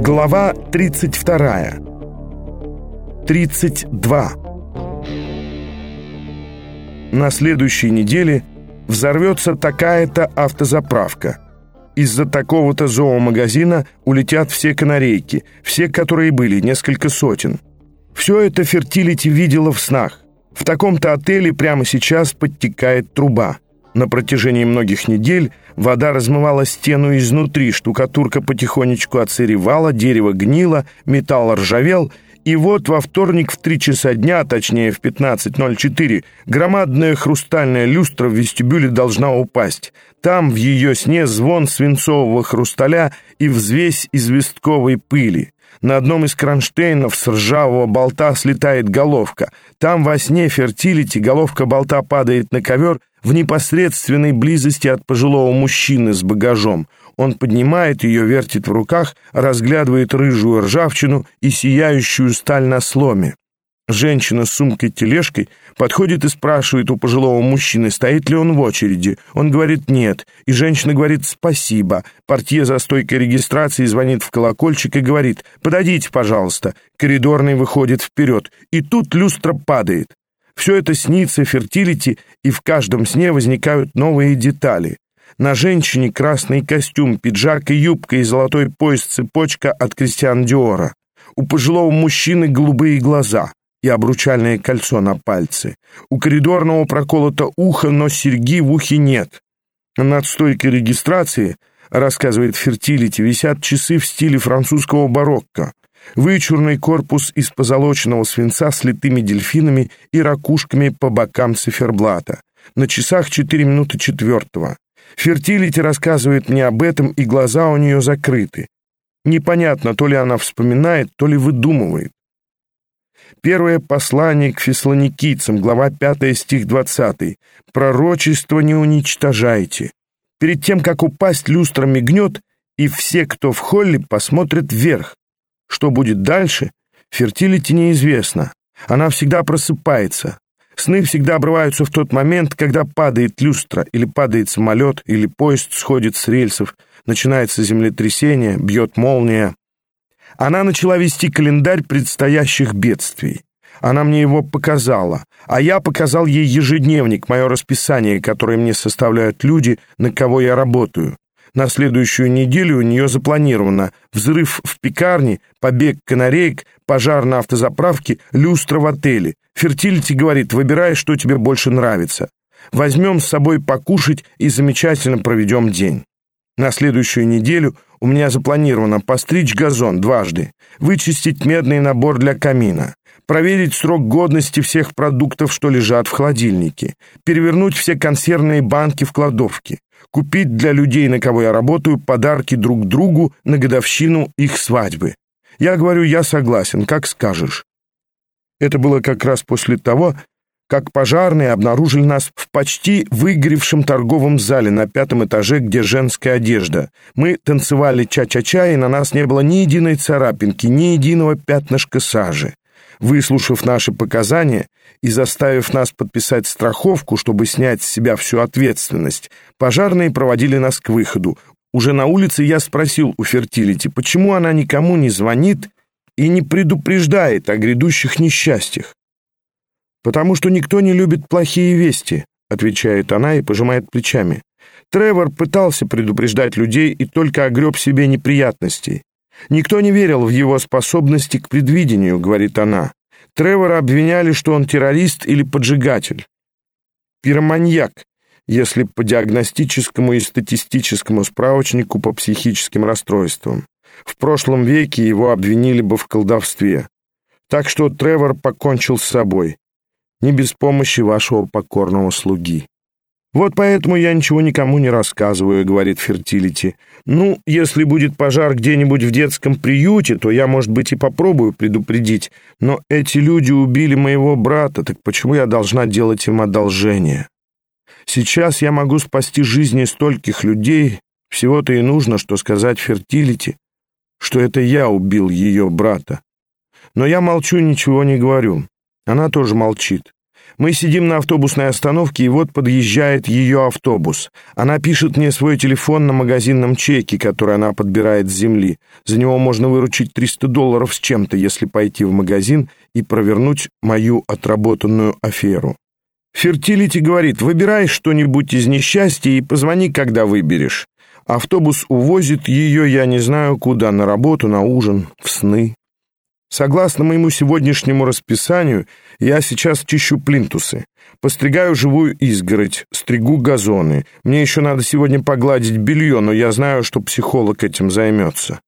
Глава 32. 32. На следующей неделе взорвется такая-то автозаправка. Из-за такого-то зоомагазина улетят все канарейки, все, которые были, несколько сотен. Все это фертилити видела в снах. В таком-то отеле прямо сейчас подтекает труба. На протяжении многих недель вода размывала стену изнутри, штукатурка потихонечку отсыревала, дерево гнило, металл ржавел, и вот во вторник в три часа дня, точнее в 15.04, громадная хрустальная люстра в вестибюле должна упасть. Там в ее сне звон свинцового хрусталя и взвесь известковой пыли. На одном из кронштейнов с ржавого болта слетает головка. Там во сне фертилити головка болта падает на ковер в непосредственной близости от пожилого мужчины с багажом. Он поднимает ее, вертит в руках, разглядывает рыжую ржавчину и сияющую сталь на сломе. Женщина с сумкой-тележкой подходит и спрашивает у пожилого мужчины, стоит ли он в очереди. Он говорит «нет», и женщина говорит «спасибо». Портье за стойкой регистрации звонит в колокольчик и говорит «подойдите, пожалуйста». Коридорный выходит вперед, и тут люстра падает. Все это снится фертилити, и в каждом сне возникают новые детали. На женщине красный костюм, пиджак и юбка и золотой пояс-цепочка от Кристиан Диора. У пожилого мужчины голубые глаза и обручальное кольцо на пальце. У коридорного проколото ухо, но серьги в ухе нет. Над стойкой регистрации, рассказывает Фертилити, висят часы в стиле французского барокко. Вычурный корпус из позолоченного свинца с литыми дельфинами и ракушками по бокам циферблата. На часах 4 минуты четвертого. Фертилити рассказывает мне об этом, и глаза у нее закрыты. Непонятно, то ли она вспоминает, то ли выдумывает. Первое послание к фессалоникийцам, глава 5, стих 20. «Пророчество не уничтожайте». Перед тем, как упасть, люстра мигнет, и все, кто в холле, посмотрят вверх. Что будет дальше, фертилити неизвестно. Она всегда просыпается. Сны всегда обрываются в тот момент, когда падает люстра, или падает самолет, или поезд сходит с рельсов, начинается землетрясение, бьет молния. Она начала вести календарь предстоящих бедствий. Она мне его показала, а я показал ей ежедневник, мое расписание, которое мне составляют люди, на кого я работаю. На следующую неделю у нее запланировано взрыв в пекарне, побег канареек, пожар на автозаправке, люстра в отеле. Фертилити говорит, выбирай, что тебе больше нравится. Возьмем с собой покушать и замечательно проведем день. На следующую неделю у меня запланировано постричь газон дважды, вычистить медный набор для камина, проверить срок годности всех продуктов, что лежат в холодильнике, перевернуть все консервные банки в кладовке, купить для людей, на кого я работаю, подарки друг другу на годовщину их свадьбы. Я говорю, я согласен, как скажешь. Это было как раз после того, как пожарные обнаружили нас в почти выгоревшем торговом зале на пятом этаже, где женская одежда. Мы танцевали ча-ча-ча, и на нас не было ни единой царапинки, ни единого пятнышка сажи. Выслушав наши показания и заставив нас подписать страховку, чтобы снять с себя всю ответственность, пожарные проводили нас к выходу. Уже на улице я спросил у Фертилити, почему она никому не звонит и не предупреждает о грядущих несчастьях. «Потому что никто не любит плохие вести», — отвечает она и пожимает плечами. Тревор пытался предупреждать людей и только огреб себе неприятностей. Никто не верил в его способности к предвидению, говорит она. Тревора обвиняли, что он террорист или поджигатель. Пироманьяк, если по диагностическому и статистическому справочнику по психическим расстройствам. В прошлом веке его обвинили бы в колдовстве. Так что Тревор покончил с собой. Не без помощи вашего покорного слуги. «Вот поэтому я ничего никому не рассказываю», — говорит Фертилити. «Ну, если будет пожар где-нибудь в детском приюте, то я, может быть, и попробую предупредить. Но эти люди убили моего брата, так почему я должна делать им одолжение? Сейчас я могу спасти жизни стольких людей. Всего-то и нужно, что сказать Фертилити, что это я убил ее брата. Но я молчу, ничего не говорю. Она тоже молчит. Мы сидим на автобусной остановке, и вот подъезжает ее автобус. Она пишет мне свой телефон на магазинном чеке, который она подбирает с земли. За него можно выручить 300 долларов с чем-то, если пойти в магазин и провернуть мою отработанную аферу. Фертилити говорит, выбирай что-нибудь из несчастья и позвони, когда выберешь. Автобус увозит ее, я не знаю куда, на работу, на ужин, в сны. Согласно моему сегодняшнему расписанию, я сейчас чищу плинтусы, постригаю живую изгородь, стригу газоны. Мне еще надо сегодня погладить белье, но я знаю, что психолог этим займется.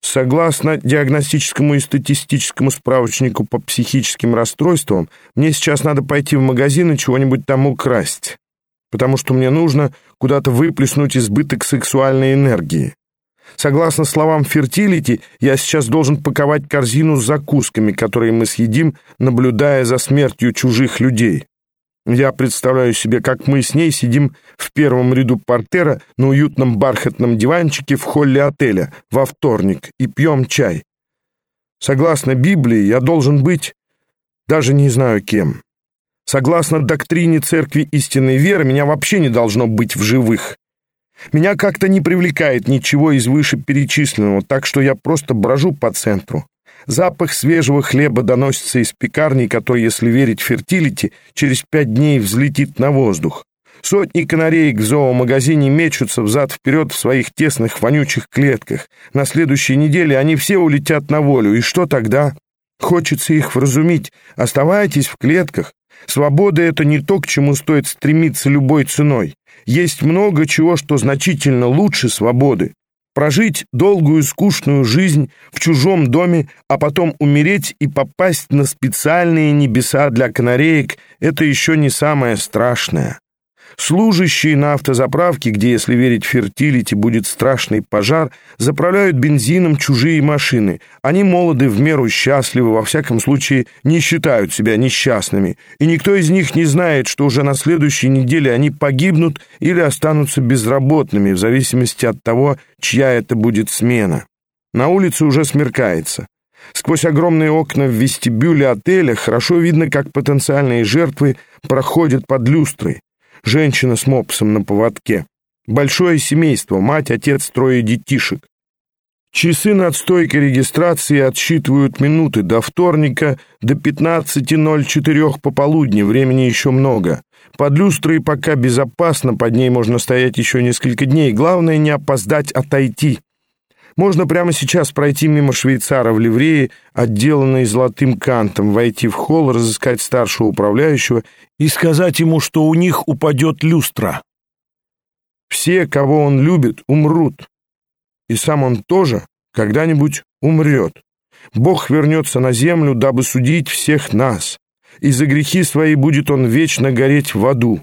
Согласно диагностическому и статистическому справочнику по психическим расстройствам, мне сейчас надо пойти в магазин и чего-нибудь там украсть, потому что мне нужно куда-то выплеснуть избыток сексуальной энергии. Согласно словам Фертилити, я сейчас должен паковать корзину с закусками, которые мы съедим, наблюдая за смертью чужих людей. Я представляю себе, как мы с ней сидим в первом ряду портера на уютном бархатном диванчике в холле отеля во вторник и пьем чай. Согласно Библии, я должен быть даже не знаю кем. Согласно доктрине Церкви истинной веры, меня вообще не должно быть в живых. Меня как-то не привлекает ничего из вышеперечисленного, так что я просто брожу по центру. Запах свежего хлеба доносится из пекарни, который, если верить фертилити, через пять дней взлетит на воздух. Сотни канареек в зоомагазине мечутся взад-вперед в своих тесных вонючих клетках. На следующей неделе они все улетят на волю. И что тогда? Хочется их вразумить. Оставайтесь в клетках. Свобода — это не то, к чему стоит стремиться любой ценой. Есть много чего, что значительно лучше свободы. Прожить долгую скучную жизнь в чужом доме, а потом умереть и попасть на специальные небеса для канареек — это еще не самое страшное. Служащие на автозаправке, где, если верить фертилити, будет страшный пожар, заправляют бензином чужие машины. Они молоды, в меру счастливы, во всяком случае не считают себя несчастными. И никто из них не знает, что уже на следующей неделе они погибнут или останутся безработными, в зависимости от того, чья это будет смена. На улице уже смеркается. Сквозь огромные окна в вестибюле отеля хорошо видно, как потенциальные жертвы проходят под люстрой женщина с мопсом на поводке. Большое семейство, мать, отец, трое детишек. Часы над стойкой регистрации отсчитывают минуты до вторника, до 15.04 пополудни, времени еще много. Под люстрой пока безопасно, под ней можно стоять еще несколько дней. Главное не опоздать отойти. Можно прямо сейчас пройти мимо швейцара в ливрее, отделанной золотым кантом, войти в холл, разыскать старшего управляющего и сказать ему, что у них упадет люстра. Все, кого он любит, умрут. И сам он тоже когда-нибудь умрет. Бог вернется на землю, дабы судить всех нас. И за грехи свои будет он вечно гореть в аду.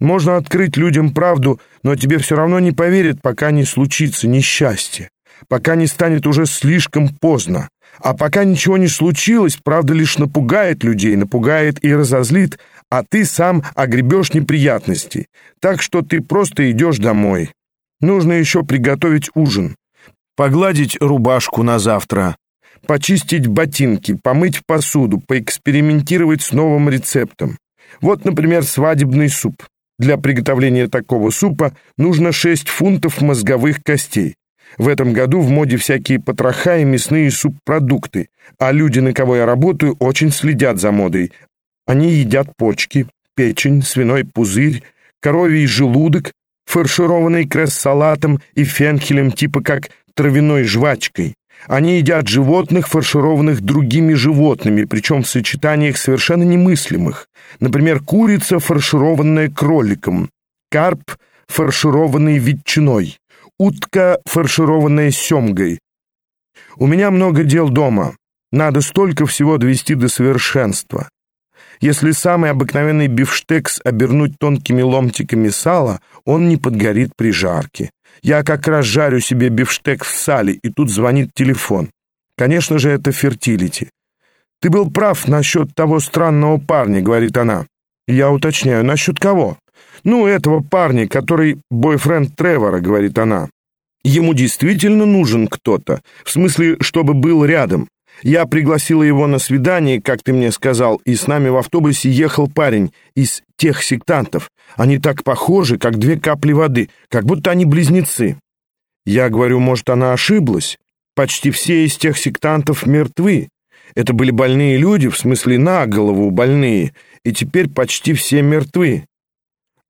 Можно открыть людям правду, но тебе все равно не поверят, пока не случится несчастье пока не станет уже слишком поздно. А пока ничего не случилось, правда лишь напугает людей, напугает и разозлит, а ты сам огребешь неприятностей. Так что ты просто идешь домой. Нужно еще приготовить ужин, погладить рубашку на завтра, почистить ботинки, помыть посуду, поэкспериментировать с новым рецептом. Вот, например, свадебный суп. Для приготовления такого супа нужно 6 фунтов мозговых костей. В этом году в моде всякие потроха и мясные субпродукты, а люди, на кого я работаю, очень следят за модой. Они едят почки, печень, свиной пузырь, коровий желудок, фаршированный кресс-салатом и фенхелем типа как травяной жвачкой. Они едят животных, фаршированных другими животными, причем в сочетаниях совершенно немыслимых. Например, курица, фаршированная кроликом, карп, фаршированный ветчиной утка, фаршированная семгой. У меня много дел дома. Надо столько всего довести до совершенства. Если самый обыкновенный бифштекс обернуть тонкими ломтиками сала, он не подгорит при жарке. Я как раз жарю себе бифштекс в сале, и тут звонит телефон. Конечно же, это фертилити. «Ты был прав насчет того странного парня», — говорит она. Я уточняю, насчет кого? «Ну, этого парня, который бойфренд Тревора», — говорит она. «Ему действительно нужен кто-то, в смысле, чтобы был рядом. Я пригласила его на свидание, как ты мне сказал, и с нами в автобусе ехал парень из тех сектантов. Они так похожи, как две капли воды, как будто они близнецы. Я говорю, может, она ошиблась? Почти все из тех сектантов мертвы. Это были больные люди, в смысле на голову больные, и теперь почти все мертвы.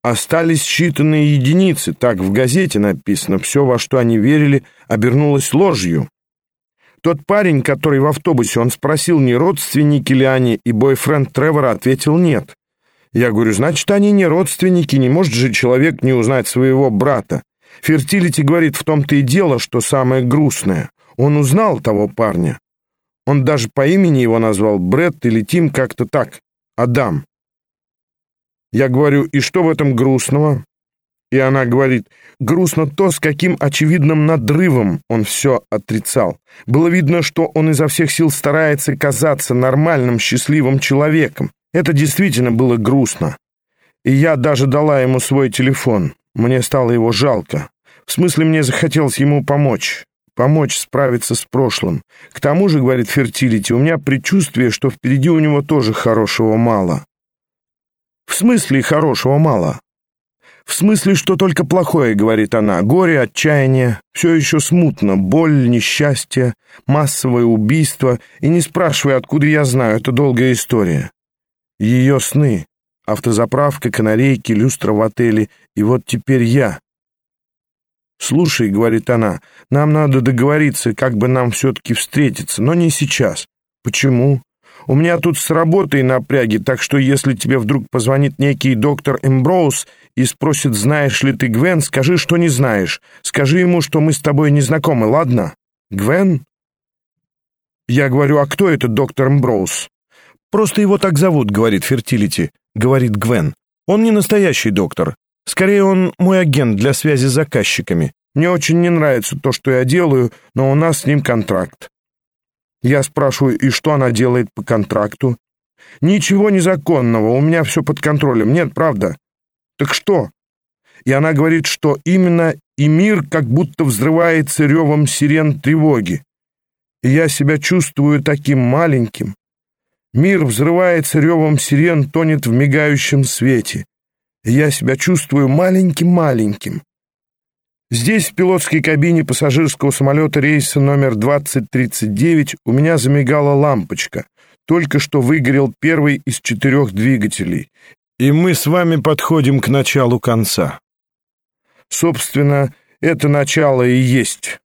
Остались считанные единицы, так в газете написано. Все, во что они верили, обернулось ложью. Тот парень, который в автобусе, он спросил, не родственники ли они, и бойфренд Тревора ответил нет. Я говорю, значит, они не родственники, не может же человек не узнать своего брата. Фертилити говорит, в том-то и дело, что самое грустное. Он узнал того парня. Он даже по имени его назвал Бретт или Тим как-то так. Адам. Я говорю, и что в этом грустного? И она говорит, грустно то, с каким очевидным надрывом он все отрицал. Было видно, что он изо всех сил старается казаться нормальным, счастливым человеком. Это действительно было грустно. И я даже дала ему свой телефон. Мне стало его жалко. В смысле, мне захотелось ему помочь. Помочь справиться с прошлым. К тому же, говорит Фертилити, у меня предчувствие, что впереди у него тоже хорошего мало. В смысле хорошего мало? В смысле, что только плохое, говорит она. Горе, отчаяние, все еще смутно, боль, несчастье, массовое убийство. И не спрашивай, откуда я знаю, это долгая история. Ее сны, автозаправка, канарейки, люстра в отеле. И вот теперь я. «Слушай», — говорит она, — «нам надо договориться, как бы нам все-таки встретиться, но не сейчас». «Почему?» У меня тут с работой напряги, так что если тебе вдруг позвонит некий доктор Эмброуз и спросит, знаешь ли ты Гвен, скажи, что не знаешь. Скажи ему, что мы с тобой не знакомы, ладно? Гвен? Я говорю, а кто этот доктор Эмброуз? Просто его так зовут, говорит Фертилити, говорит Гвен. Он не настоящий доктор. Скорее, он мой агент для связи с заказчиками. Мне очень не нравится то, что я делаю, но у нас с ним контракт. Я спрашиваю, и что она делает по контракту? Ничего незаконного, у меня все под контролем. Нет, правда. Так что? И она говорит, что именно и мир как будто взрывается ревом сирен тревоги. И я себя чувствую таким маленьким. Мир взрывается ревом сирен, тонет в мигающем свете. И я себя чувствую маленьким-маленьким. Здесь, в пилотской кабине пассажирского самолета рейса номер 2039, у меня замигала лампочка. Только что выгорел первый из четырех двигателей. И мы с вами подходим к началу конца. Собственно, это начало и есть